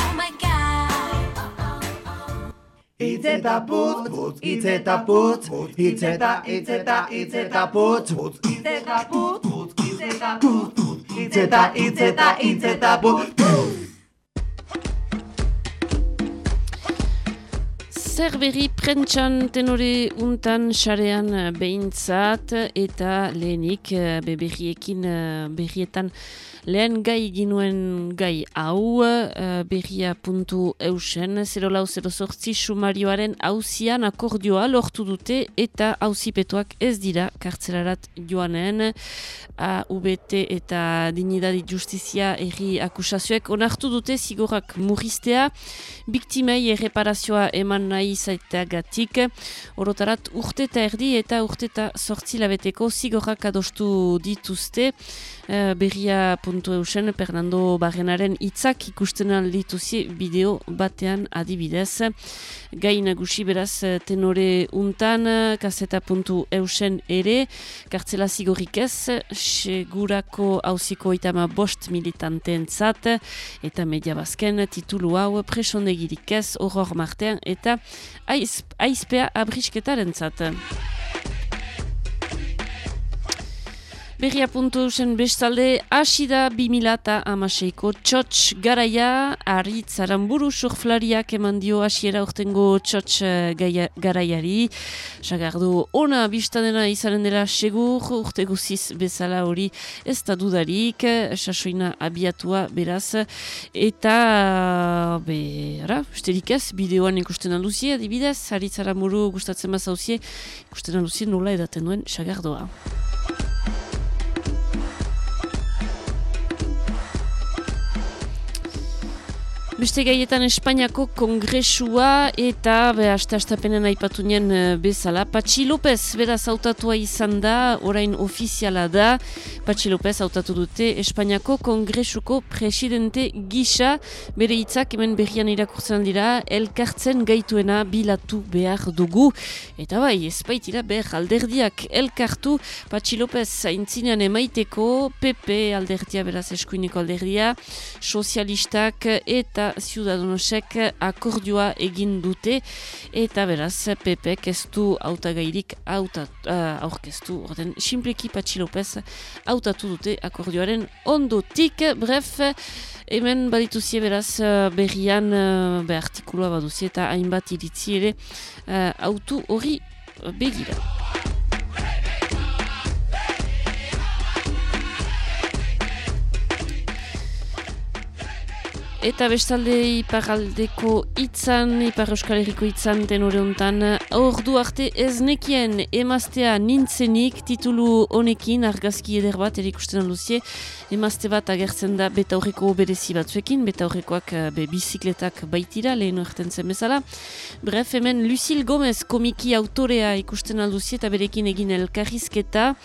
Hitz eta putz, putz, hitz eta putz, hitz eta, hitz eta, hitz eta putz, putz, hitz eta putz, putz, hitz eta putz, putz, hitz eta, hitz eta, hitz eta putz. zer berri prentxan tenore untan sarean eh, behintzat eta lehenik eh, be berriekin eh, berrietan lehen gai ginuen gai hau eh, berria puntu eusen 0 lau 0 sortzi sumarioaren hauzian akordioa lortu dute eta hauzipetuak ez dira kartzelarat joanen. AVT eta Dignidadi Justizia erri akusazioek onartu dute zigorrak murriztea. Biktimei erreparazioa eman nahi zaiteagatik. Orotarat urte eta erdi eta urte eta sortzi labeteko zigorrak adostu dituzte Eh, berria puntu eusen Fernando Barrenaren hitzak ikusten aldituzi bideo batean adibidez. Gai nagusi beraz eh, tenore untan, kaseta puntu eusen ere, kartzela zigorrik ez, segurako hauziko itama bost militanteen zat, eta media bazken titulu hau presondegirik ez, horror martean, eta aiz, aizpea abrisketaren zat. Berria puntu zen bestalde, hasi da 2006ko txotx garaia, ari zaramburu surflariak eman dio hasiera urtengo txotx eh, garaiari. Sagardu ona biztadena izanen dela segur, urte guziz bezala hori ez da dudarik, sasoina abiatua beraz. Eta, be, ara, usterik ez, bideoan ikusten alduzie, adibidez, ari zaramburu gustatzen mazauzie, ikusten alduzie nola edaten duen sagardoa. Beste gaietan Espainiako kongresua eta be aste astapenen aipatu nien eh, bezala. Patxi López beraz hautatua izan da, orain ofiziala da. Patxi López hautatu dute Espainiako kongresuko presidente gisa bere hitzak hemen berrian irakurtzen dira elkartzen gaituena bilatu behar dugu. Eta bai, ez baitira behar alderdiak elkartu Patxi López aintzinean emaiteko PP alderdia beraz eskuineko alderdia, sozialistak eta Ciudadanosek akordioa egin dute eta beraz PPek ez du hautagairik hauta- uh, aurkeztu orden simpleki Patxi López hautatu dute akordioaren ondotik bref hemen badituzie beraz eh, berrian uh, be artikulua baduzie eta hainbat iritzi ere uh, autu hori eh, begira. Eta bestalde iparaldeko itzan, ipar euskal herriko itzan tenore hontan, ordu arte ez nekien emaztea nintzenik titulu honekin argazki eder bat erikusten luzie, emazte bat agertzen da beta horreko berezi batzuekin, beta horrekoak eh, be bizikletak baitira, lehen erten zen bezala. Bref, hemen Lucille Gomez komiki autorea ikusten alduzie eta berekin egin elkarrizketa,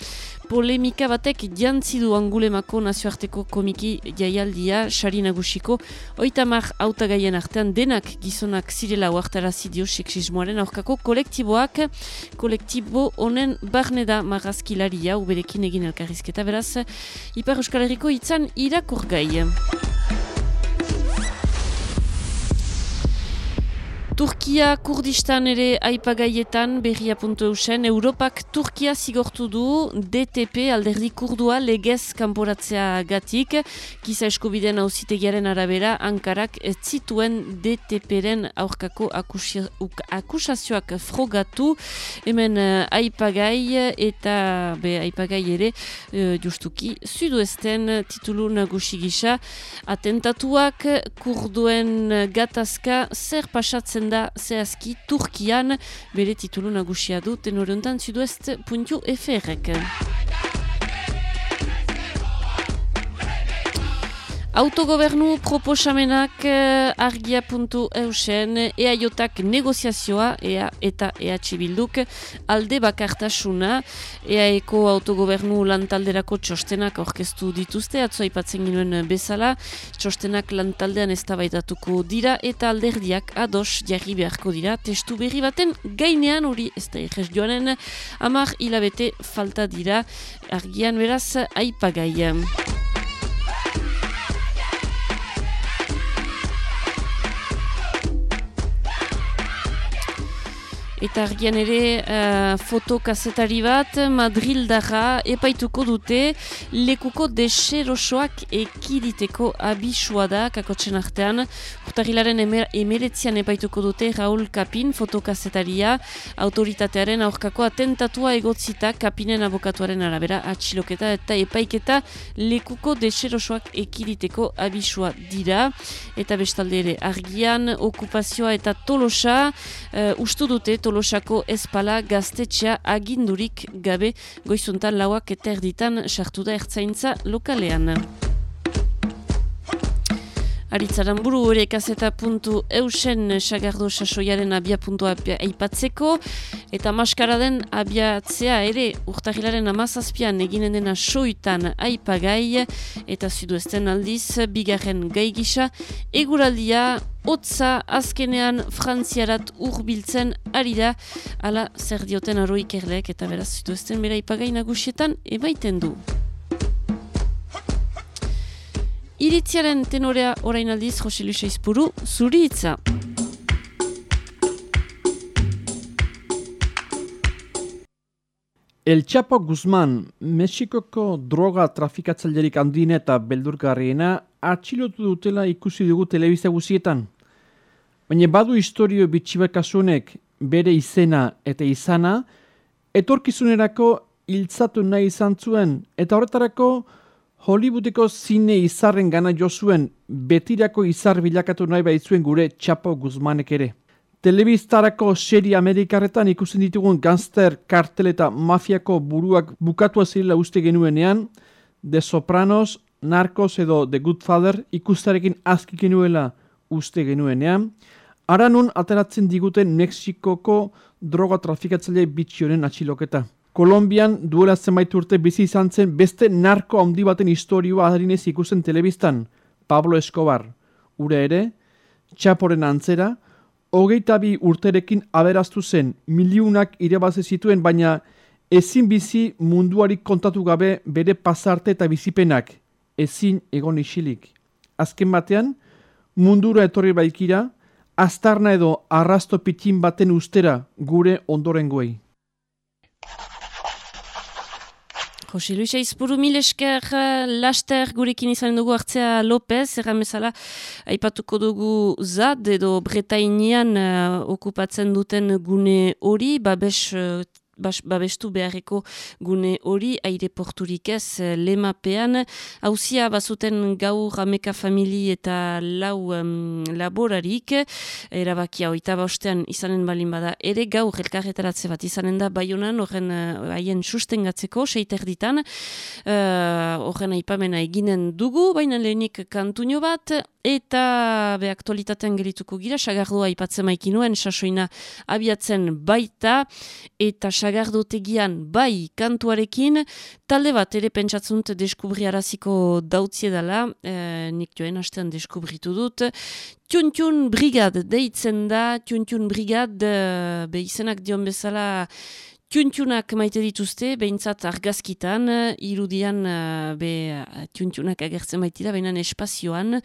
polemika batek jantzi du angulemako nazioarteko komiki jaialdia sari nagusiko oitamar hautagaien artean denak gizonak zirela uartarazi dio seksismoaren aurkako kolektiboak kolektibo honen barne da marrazkilaria uberekin egin elkarrizketa beraz Ipar Euskal Herriko itzan irakurgai. Turkia Kurdistan ere aipagaietan berria puntu eusen, Europak Turkia zigortu du DTP alderdi kurdua legez kanporatzea gatik, giza eskubideen auzitegiaren arabera, Ankarak ez zituen DTP-ren aurkako akusia- uk- akusazioak frogatu, hemen eh, aipagai eta be aipagai ere eh, justuki sudoesten titulu nagusi gisa. Atentatuak kurduen gatazka zer pasatzen da zehazki Turkian bere titulu nagusia du tenorontan sudoest.fr-ek. Autogobernu proposamenak eh, argia puntu eusen, EAJak negoziazioa EA eta EH Bilduk alde bakartasuna, EAeko autogobernu lantalderako txostenak aurkeztu dituzte, atzo aipatzen ginuen bezala, txostenak lantaldean eztabaidatuko dira eta alderdiak ados jarri beharko dira, testu berri baten gainean hori ez da egez joanen, amar hilabete falta dira, argian beraz aipagai. Eta argian ere uh, fotokazetari bat Madrildarra epaituko dute lekuko deserosoak ekiditeko abisua da kakotzen artean. Urtagilaren emer, emeretzian epaituko dute Raul Kapin fotokazetaria autoritatearen aurkako atentatua egotzita Kapinen abokatuaren arabera atxiloketa eta epaiketa lekuko deserosoak ekiditeko abisua dira. Eta bestalde ere argian okupazioa eta tolosa uh, ustu dute Tolosako espala gaztetxea agindurik gabe goizuntan lauak eta erditan sartu da ertzaintza lokalean. Aritzaran buru hori kaseta puntu eusen sagardo sasoiaren abia puntua aipatzeko eta maskara den abiatzea ere urtahilaren amazazpian eginen dena soitan aipagai eta zuduesten aldiz bigarren gai gisa eguraldia Otza azkenean frantziarat urbiltzen ari da, ala zer dioten arroik erleek eta beraz zituzten bera ipagai nagusietan emaiten du. Iritziaren tenorea orain aldiz, Jose Luis Eizpuru, zuri hitza. El Chapo Guzman, Mexikoko droga trafikatzailerik handien eta beldurgarriena atxilotu dutela ikusi dugu telebista guzietan. Baina badu historio bitxibakasunek bere izena eta izana, etorkizunerako hiltzatu nahi izan zuen, eta horretarako Hollywoodeko zine izarren gana jo zuen betirako izar bilakatu nahi baitzuen gure Chapo Guzmanek ere. Telebistarako serie Amerikarretan ikusten ditugun gangster, kartel eta mafiako buruak bukatua zirela uste genuenean, The Sopranos, Narcos edo The Good Father ikustarekin azki genuela uste genuenean, ara nun ateratzen diguten Mexikoko droga trafikatzaile bitxionen atxiloketa. Kolombian duela zenbait urte bizi izan zen beste narko handi baten historioa adrinez ikusten telebistan, Pablo Escobar. Ure ere, txaporen antzera, hogeita bi urterekin aberaztu zen miliunak irabaze zituen, baina ezin bizi munduari kontatu gabe bere pasarte eta bizipenak, ezin egon isilik. Azken batean, mundura etorri baikira, aztarna edo arrasto pitin baten ustera gure ondorengoei. Jose Luis Aizpuru mil eh, laster gurekin izan dugu hartzea López, erran bezala aipatuko dugu zad edo Bretainian uh, okupatzen duten gune hori, babes uh, bas, babestu beharreko gune hori, aire porturik ez eh, lemapean. Hauzia bazuten gaur ameka famili eta lau um, laborarik, erabakia oita bostean izanen balin bada, ere gaur elkarretaratze bat izanen da baionan, horren uh, haien sustengatzeko, seiter ditan, uh, horren aipamena eginen dugu, baina lehenik kantuño bat, eta be aktualitatean gerituko gira, aipatzen maikinuen, sasoina abiatzen baita, eta sagardotegian bai kantuarekin, talde bat ere pentsatzunt deskubriaraziko dautzie dela, e, nik joen hastean deskubritu dut, Txuntxun Brigad deitzen da, Txuntxun Brigad, e, be izenak dion bezala, Txuntxunak maite dituzte, behintzat argazkitan, irudian be txuntxunak agertzen baitira, baina espazioan.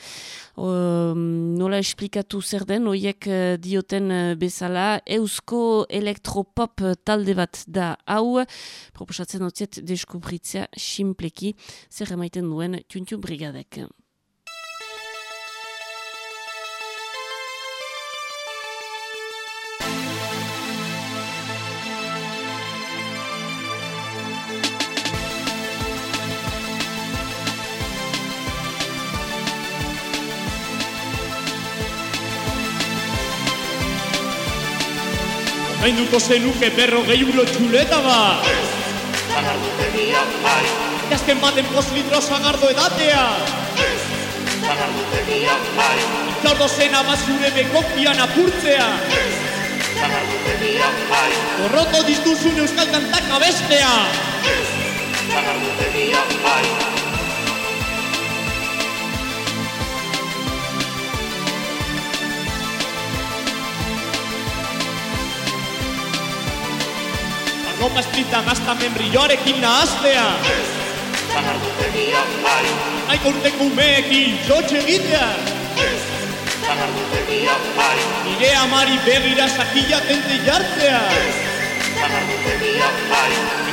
Um, nola esplikatu zer den, oiek dioten bezala, eusko elektropop talde bat da hau, proposatzen otziet deskubritzea simpleki, zer emaiten duen txuntxun brigadek. Gainduko zenuke berro gehi ulo txuleta ba. Zagardotegia bai Jazken baten poz litro zagardo edatea. Zagardotegia bai Itzordo zena bazure bekokian apurtzea. Zagardotegia bai Gorroto diztuzun euskal kantak abestea. Zagardotegia bai Arropa esplita gazta membrilloarekin nahaztea Zagardotegia bai Naiko urteko umeekin jotxe egitea Nire amari begira sakila tente jartzea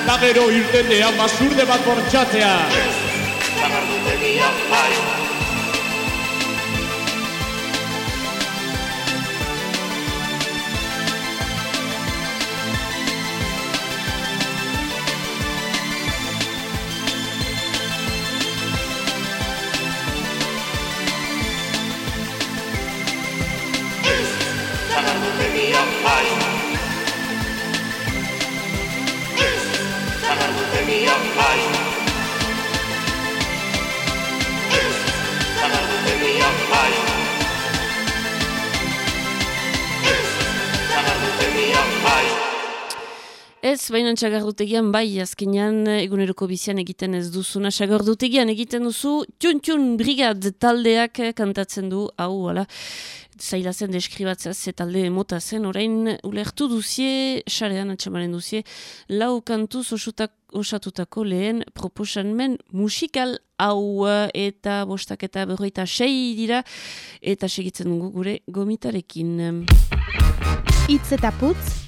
Eta gero irtetea basurde bat bortxatzea Ez, baina txagardutegian bai, azkenean eguneroko bizian egiten ez duzuna. Txagardutegian egiten duzu, txun-txun brigad taldeak eh, kantatzen du, hau, ala, zaila zen deskribatzea ze talde mota zen, orain ulertu duzie, xarean atxamaren duzie, lau kantuz osutak, osatutako lehen proposamen musikal hau eh, eta bostak eta berroita sei dira, eta segitzen dugu gure gomitarekin. Itz eta putz,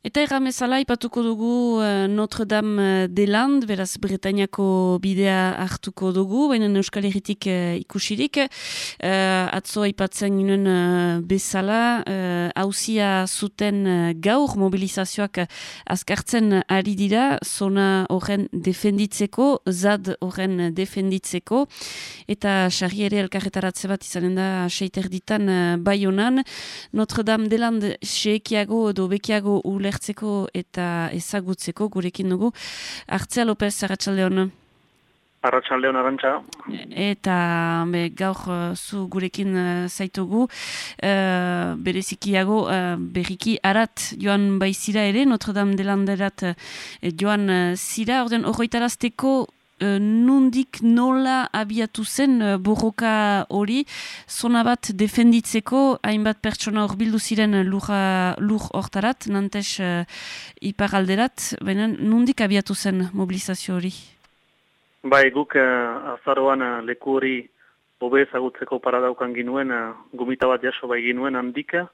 Eta erramezala ipatuko dugu uh, Notre Dame eh, de Land, beraz Bretainiako bidea hartuko dugu, baina Euskal Herritik uh, ikusirik. Uh, atzo aipatzen ginen uh, bezala, hauzia zuten gaur mobilizazioak azkartzen ari dira, zona horren defenditzeko, zad horren defenditzeko, eta sarri ere elkarretaratze bat izanen da seiter ditan bai honan. Notre Dame de Land seekiago edo bekiago ule ulertzeko eta ezagutzeko gurekin dugu. Artzea López, Arratxalde hona. Arratxalde hona arantxa. Eta be, gaur uh, zu gurekin uh, zaitugu. Uh, berezikiago uh, berriki arat joan baizira ere, Notre Dame de Landerat uh, joan uh, zira. Orden horretarazteko Uh, nundik nola abiatu zen uh, borroka hori, zona bat defenditzeko, hainbat pertsona hor bildu ziren lurra, lur hortarat, nantes uh, iparalderat, baina nundik abiatu zen mobilizazio hori? Bai, guk uh, azaroan uh, leku hori hobe ezagutzeko paradaukan ginuen, uh, gumita bat jaso bai ginuen handika,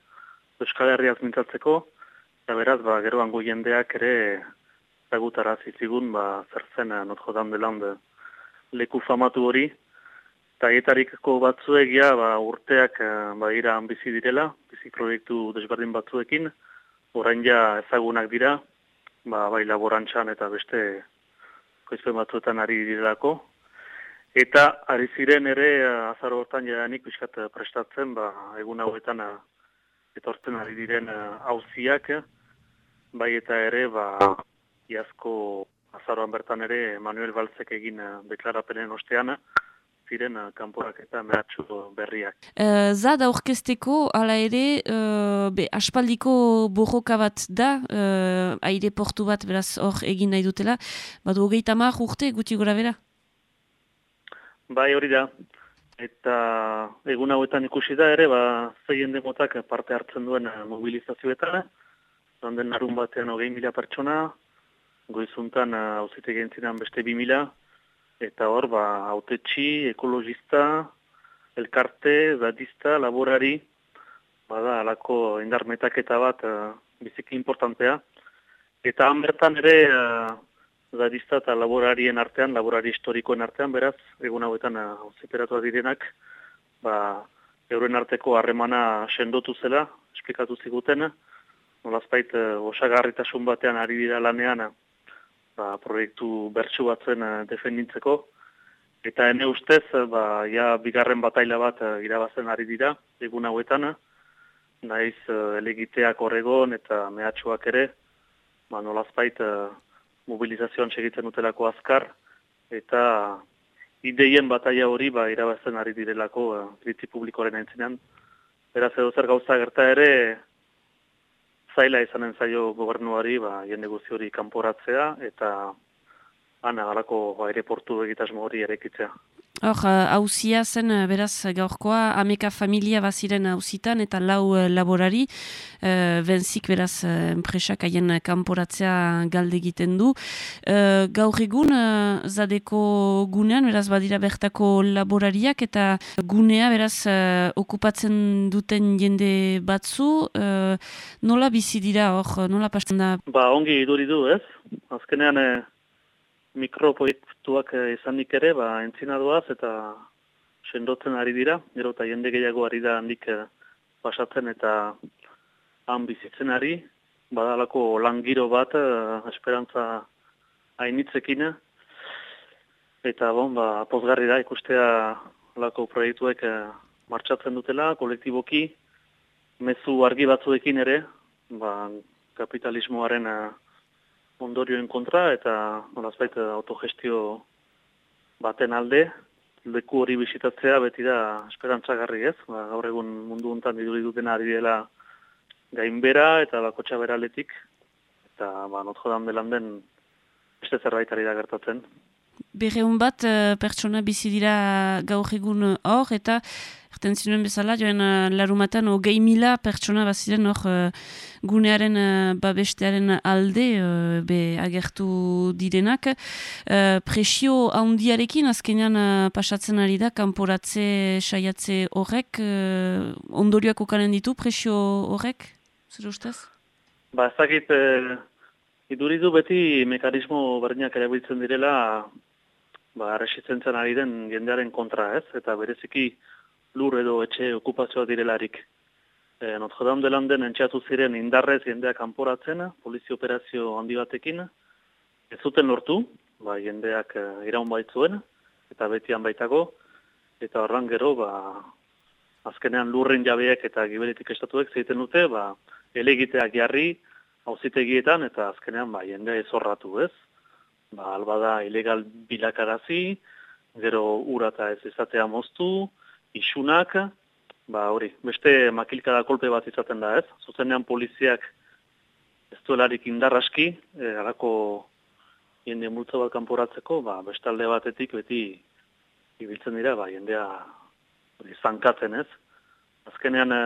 Euskal Herriaz mintzatzeko, eta beraz, ba, geroan gu jendeak ere zagutara zizigun, ba, zer zen uh, Notre Dame de Lande leku famatu hori. Eta etariko batzuegia ba, urteak uh, ba, ira bizi direla, bizi proiektu desberdin batzuekin, orain ja ezagunak dira, ba, bai laborantxan eta beste koizpen batzuetan ari direlako. Eta ari ziren ere uh, azaro hortan jadanik biskat prestatzen, ba, egun hauetan etortzen ari diren hauziak, bai eta ere ba, iazko azaroan bertan ere Manuel Balzek egin uh, deklarapenen ostean, ziren uh, kanporak eta mehatxu berriak. Uh, zad aurkesteko, ala ere, uh, be, aspaldiko borroka bat da, uh, aire portu bat beraz hor egin nahi dutela, badu hogeita mar urte guti gora bera? Bai hori da, eta egun hauetan ikusi da ere, ba, zeien demotak parte hartzen duen mobilizazioetan, zonden narun batean hogei mila pertsona, goizuntan hauzite gentzinan beste 2000, eta hor, ba, autetxi, ekologista, elkarte, zadista, laborari, bada, alako indarmetaketa bat uh, biziki importantea. Eta han bertan ere, uh, zadista eta laborarien artean, laborari historikoen artean, beraz, egun hauetan hauzeteratu uh, direnak, ba, euren arteko harremana sendotu zela, esplikatu ziguten, nolazpait osagarritasun batean ari dira lanean, ba, proiektu bertsu batzen uh, defenditzeko. Eta ene ustez, ba, ja, bigarren bataila bat uh, irabazen ari dira, egun hauetan, naiz elegiteak horregon eta mehatxuak ere, ba, nolazpait mobilizazioan segitzen utelako azkar, eta ideien bataila hori ba, irabazen ari direlako kritzi publikoaren entzinean. Beraz edo zer gauza gerta ere, zaila izanen zaio gobernuari ba, jende guzti hori kanporatzea eta ana galako aireportu egitasmo hori erekitzea. Hor, eh, hauzia zen, eh, beraz, gaurkoa, ameka familia baziren hauzitan eta lau eh, laborari, uh, benzik beraz, eh, enpresak haien kanporatzea galde egiten du. Uh, gaur egun, uh, zadeko gunean, beraz, badira bertako laborariak eta gunea, beraz, uh, okupatzen duten jende batzu, uh, nola bizi dira, hor, nola pasten da? Ba, ongi iduri du, ez? Azkenean, eh, mikroproiektuak eh, izanik ere, ba, entzinadoaz eta sendotzen ari dira, gero eta jende gehiago ari da handik eh, pasatzen eta han bizitzen ari, badalako langiro bat, eh, esperantza hainitzekin, eta bon, ba, pozgarri da ikustea lako proiektuek martxatzen dutela, kolektiboki, mezu argi batzuekin ere, ba, kapitalismoaren ondorioen kontra eta nolazbait autogestio baten alde, leku hori bisitatzea beti da esperantzagarri ez, ba, gaur egun mundu hontan iduri dutena ari dela gainbera eta bakotxa beraletik, eta ba, notjodan belan den beste zerbait ari da gertatzen. Berreun bat eh, pertsona bizi dira gaur egun hor eta erten zinuen bezala, joan uh, larumatan hogei mila pertsona baziren hor eh, gunearen babestearen alde be agertu direnak. Presio handiarekin azkenean pasatzen ari da, kanporatze saiatze horrek, ondorioak okanen ditu presio horrek, zer ustez? Ba, ezakit, eh, iduridu beti mekanismo berdinak erabiltzen direla, ba, resistentzen ari den jendearen kontra ez, eta bereziki lur edo etxe okupazioa direlarik. E, Notre Dame de Landen entxatu ziren indarrez jendea kanporatzen, polizio operazio handi batekin, ez zuten lortu, ba, jendeak e, iraun baitzuen, eta betian baitago, eta horran gero, ba, azkenean lurren jabeek eta gibelitik estatuek zeiten dute, ba, elegiteak jarri, auzitegietan eta azkenean ba, jendea ezorratu ez. Ba, alba da ilegal bilakarazi, gero ura eta ez izatea moztu, isunak, ba hori, beste makilkada kolpe bat izaten da ez. Zuzenean poliziak ez duelarik indarraski, e, alako jende multzo bat kanporatzeko, ba, beste alde batetik beti ibiltzen dira, ba, jendea hori, zankatzen ez. Azkenean, e,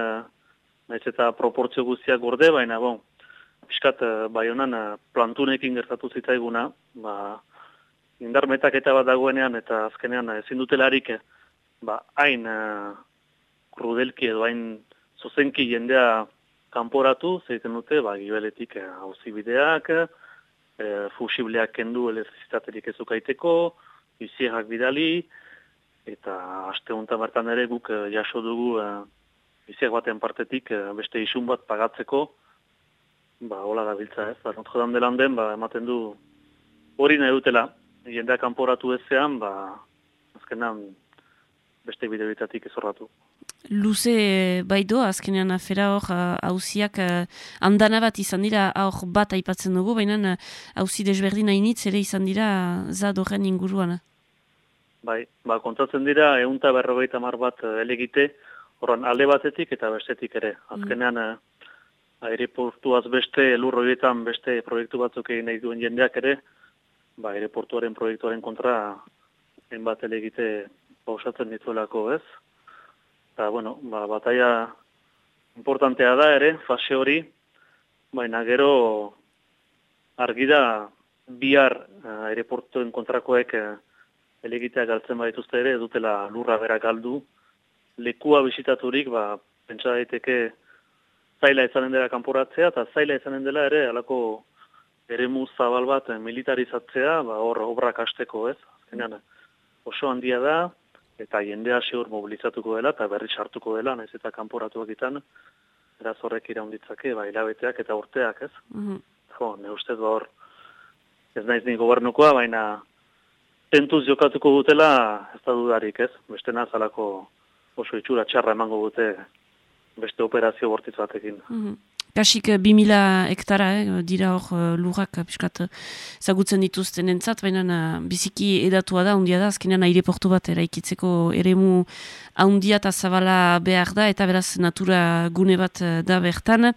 nahiz eta proportzio guztiak gorde, baina bon, piskat e, bai honan e, plantunekin gertatu zitzaiguna, ba, indar metaketa bat dagoenean eta azkenean ezin dutelarik e, ba, hain uh, krudelki edo hain zuzenki jendea kanporatu, zeiten dute, ba, gibeletik hauzi bideak, e, fusibleak kendu elektrizitaterik ezukaiteko, bizierak bidali, eta aste honetan bertan ere guk jaso dugu e, biziak baten partetik beste isun bat pagatzeko, ba, hola da biltza ez, ba, Notre Dame de Landen, ba, ematen du hori nahi dutela, jendea kanporatu ezean, ba, azkenan beste bideoetatik ezorratu. Luze baido, azkenean afera hor, hauziak andana bat izan dira, hor bat aipatzen dugu, baina hauzi desberdin hainitz ere izan dira zadoren inguruan. Bai, ba, kontatzen dira, eunta berrogeita mar bat elegite, horren alde batetik eta bestetik ere. Azkenean, mm. Aireportuaz beste lurroietan beste proiektu batzuk egin nahi duen jendeak ere, ba, aireportuaren proiektuaren kontra, enbat elegite pausatzen dituelako, ez? Eta, bueno, ba, bataia importantea da ere, fase hori, baina gero argi da bihar uh, aireportuen kontrakoek uh, elegitea galtzen badituzte ere, dutela lurra bera galdu, lekua bisitaturik, ba, pentsa daiteke zaila izanen dela kanporatzea, eta zaila izanen dela ere, alako eremu zabal bat militarizatzea, ba, hor obrak hasteko ez, Zenean, oso handia da, eta jendea seur mobilizatuko dela, eta berri sartuko dela, naiz eta kanporatuak itan, eraz horrek iraunditzake, ba, hilabeteak eta urteak, ez? Mm Jo, ne ustez ba hor, ez naiz ni gobernukoa, baina tentuz jokatuko dutela, ez da dudarik, ez? Beste nazalako oso itxura txarra emango dute beste operazio bortitz batekin. Mhm. Kasik 2000 hektara, eh, dira hor uh, lurrak uh, piskat zagutzen dituzten entzat, baina uh, biziki edatua da, ondia da, azkenean aireportu bat eraikitzeko eremu handia eta zabala behar da, eta beraz natura gune bat uh, da bertan.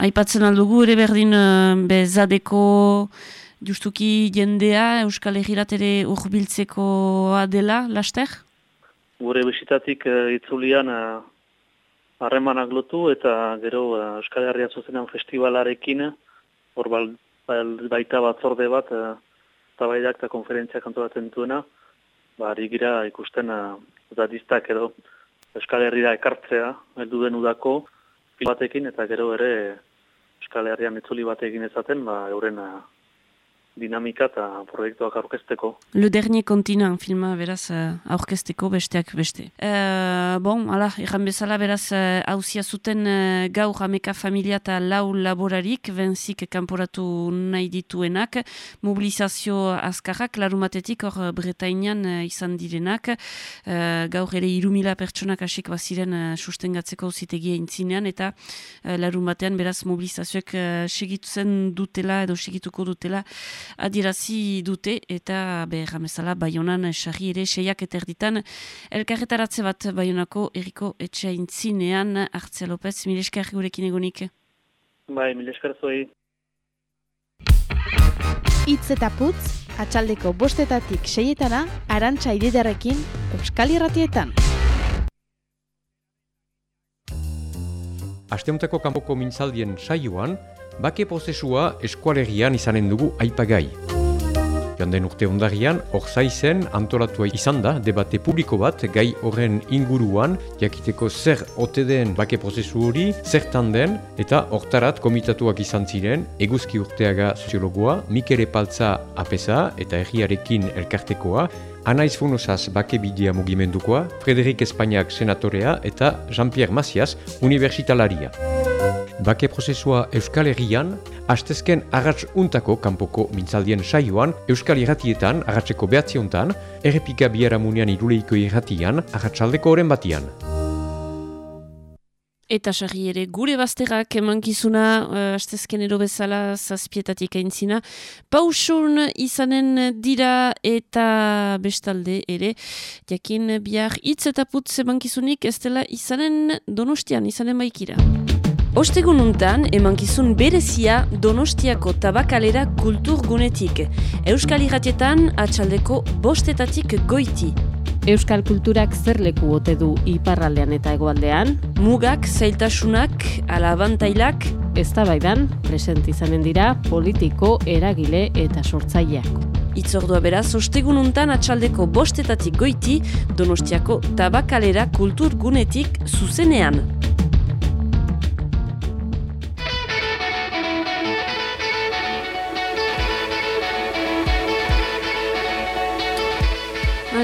Aipatzen aldugu ere berdin uh, bezadeko justuki jendea Euskal Herrirat ere urbiltzekoa dela, laster? Gure bisitatik eh, itzulian eh, harremanak lotu eta gero eh, Euskal Herria zuzenean festivalarekin hor bal, bal, baita batzorde bat eh, tabaidak eta konferentziak antolatzen duena ba, ari gira ikusten uh, edo Euskal Herrira ekartzea, heldu den udako, batekin, eta gero ere Euskal Herrian itzuli batekin ezaten, ba, euren uh, dinamika eta proiektuak aurkezteko. Le dernier continent filma beraz uh, aurkezteko besteak beste. Uh, bon, ala, erran bezala beraz hauzia zuten uh, gaur ameka familia eta lau laborarik, benzik kanporatu nahi dituenak, mobilizazio azkarrak, larumatetik hor Bretainian izan direnak, uh, gaur ere irumila pertsonak hasik baziren sustengatzeko zitegia intzinean, eta uh, larumatean beraz mobilizazioek segituzen dutela edo segituko dutela adirazi dute eta behar amezala Bayonan sarri ere seiak eta erditan elkarretaratze bat Bayonako eriko etxea intzinean Artzea López, mile esker gurekin egonik. Bai, mile esker zuei. Itz eta putz, atxaldeko bostetatik seietana, arantxa ididarekin, Euskal Irratietan. Asteuntako kanpoko mintzaldien saioan, bake prozesua eskualegian izanen dugu aipagai. Joan den urte ondarian, hor zaizen antolatua izan da debate publiko bat gai horren inguruan, jakiteko zer ote den bake prozesu hori, zertan den, eta hortarat komitatuak izan ziren, eguzki urteaga soziologoa, Mikele Paltza apesa eta herriarekin elkartekoa, Anaiz Funosaz bake bidea mugimendukoa, Frederik Espainiak senatorea eta Jean-Pierre Macias universitalaria. Bake prozesua Euskal Herrian, hastezken agatz untako kanpoko mintzaldien saioan, Euskal Irratietan, agatzeko behatziontan, errepika biaramunean iruleiko irratian, agatzaldeko oren batian. Eta sarri ere gure bazterrak emankizuna uh, astezkenero bezala zazpietatik aintzina. Pausun izanen dira eta bestalde ere. Jakin bihar hitz eta putz emankizunik ez dela izanen donostian, izanen baikira. Ostegun untan, emankizun berezia Donostiako tabakalera kulturgunetik. Euskal Irratietan atxaldeko bostetatik goiti. Euskal kulturak zer leku ote du iparraldean eta hegoaldean? Mugak, zailtasunak, alabantailak, Eztabaidan present izanen dira politiko, eragile eta sortzaileak. Itzordua beraz, ostegun untan atxaldeko bostetatik goiti Donostiako tabakalera kulturgunetik zuzenean.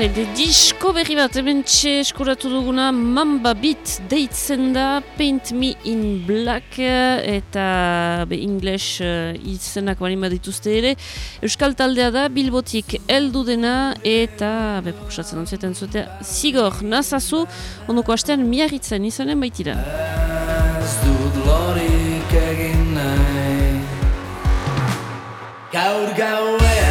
Hale, de disko berri bat, hemen txe eskuratu duguna Mamba Beat deitzen da Paint Me in Black eta be English uh, izenak balin badituzte ere. Euskal taldea da Bilbotik eldu dena eta be proposatzen ontzeten zutea Zigor, nazazu, ondoko astean miarritzen izanen baitira. Ez dut lorik egin nahi. Gaur gauean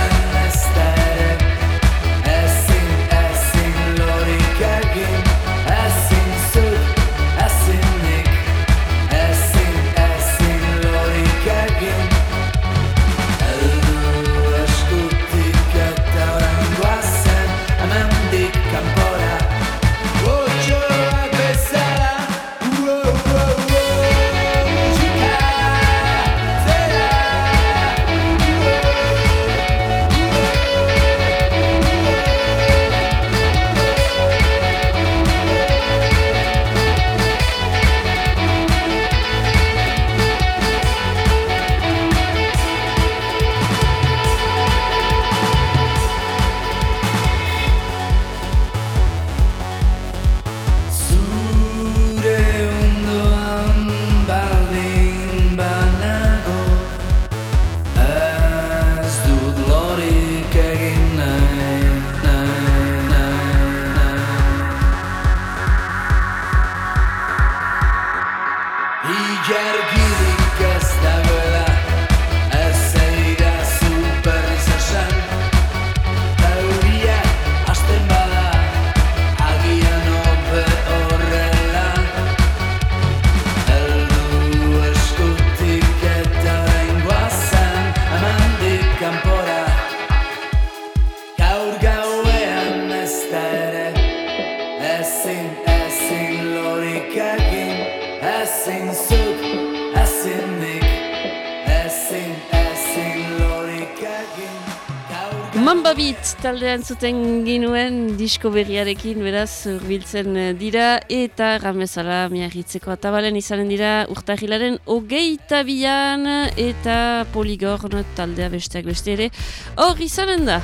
Mambabit taldea entzuten ginuen disko berriarekin beraz urbiltzen eh, dira eta ramezala miarritzeko atabalen izanen dira urtahilaren hogeita bian eta poligorn taldea besteak beste ere hor izanen da.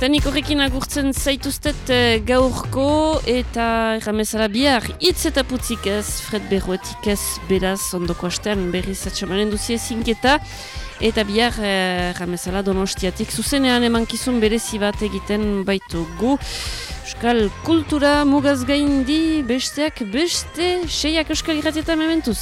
Eta nik horrekin agurtzen zaituztet eh, gaurko eta erramezala bihar hitz eta putzik ez, Fred Berroetik ez, beraz, ondoko astean berriz atxamanen duzie zinketa. Eta bihar eh, erramezala donostiatik zuzenean emankizun berezi bat egiten baitugu. Euskal kultura mugaz gaindi besteak beste seiak euskal irratietan mementuz.